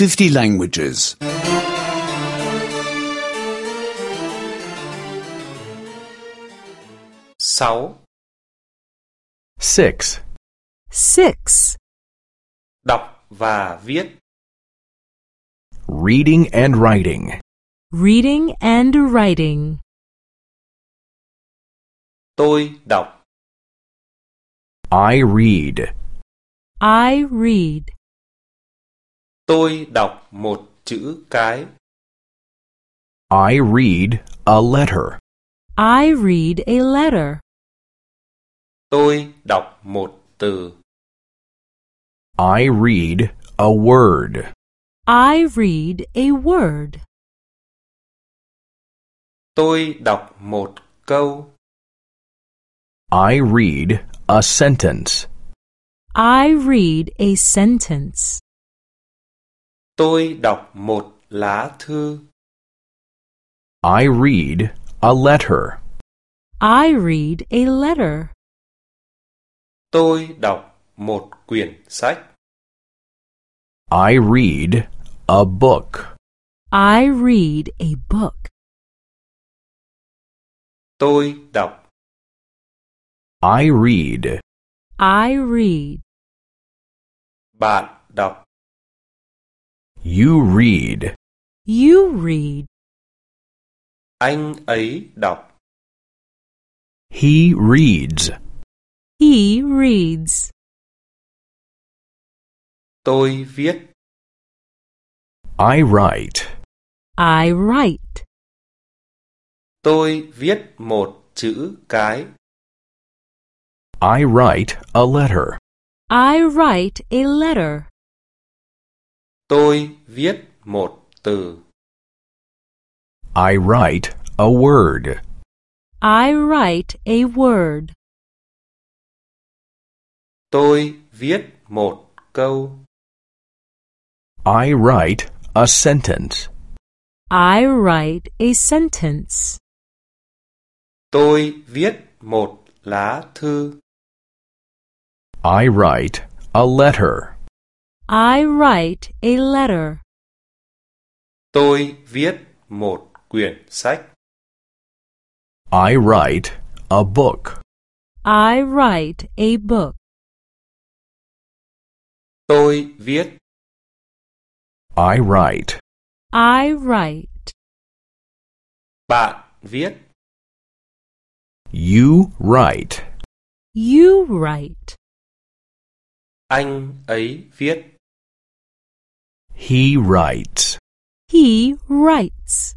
50 languages. 6. 6. 6. Đọc và viết. Reading and writing. Reading and writing. Tôi đọc. I read. I read. Tôi đọc một chữ cái. I read a letter. I read a letter. Tôi đọc một từ. I read a word. I read a word. Tôi đọc một câu. I read a sentence. I read a sentence. Tôi đọc một lá thư. I read a letter. I read a letter. Tôi đọc một quyển sách. I read a book. I read a book. Tôi đọc. I read. I read. Bạn đọc. You read. You read. Anh ấy đọc. He reads. He reads. Tôi viết. I write. I write. Tôi viết một chữ cái. I write a letter. I write a letter. Tôi viết một từ. I write a word. I write a word. Tôi viết một câu. I write a sentence. I write a sentence. Tôi viết một lá thư. I write a letter. I write a letter. Tôi viết một quyển sách. I write a book. I write a book. Tôi viết. I write. I write. Bạn viết. You write. You write. Anh ấy viết. He writes. He writes.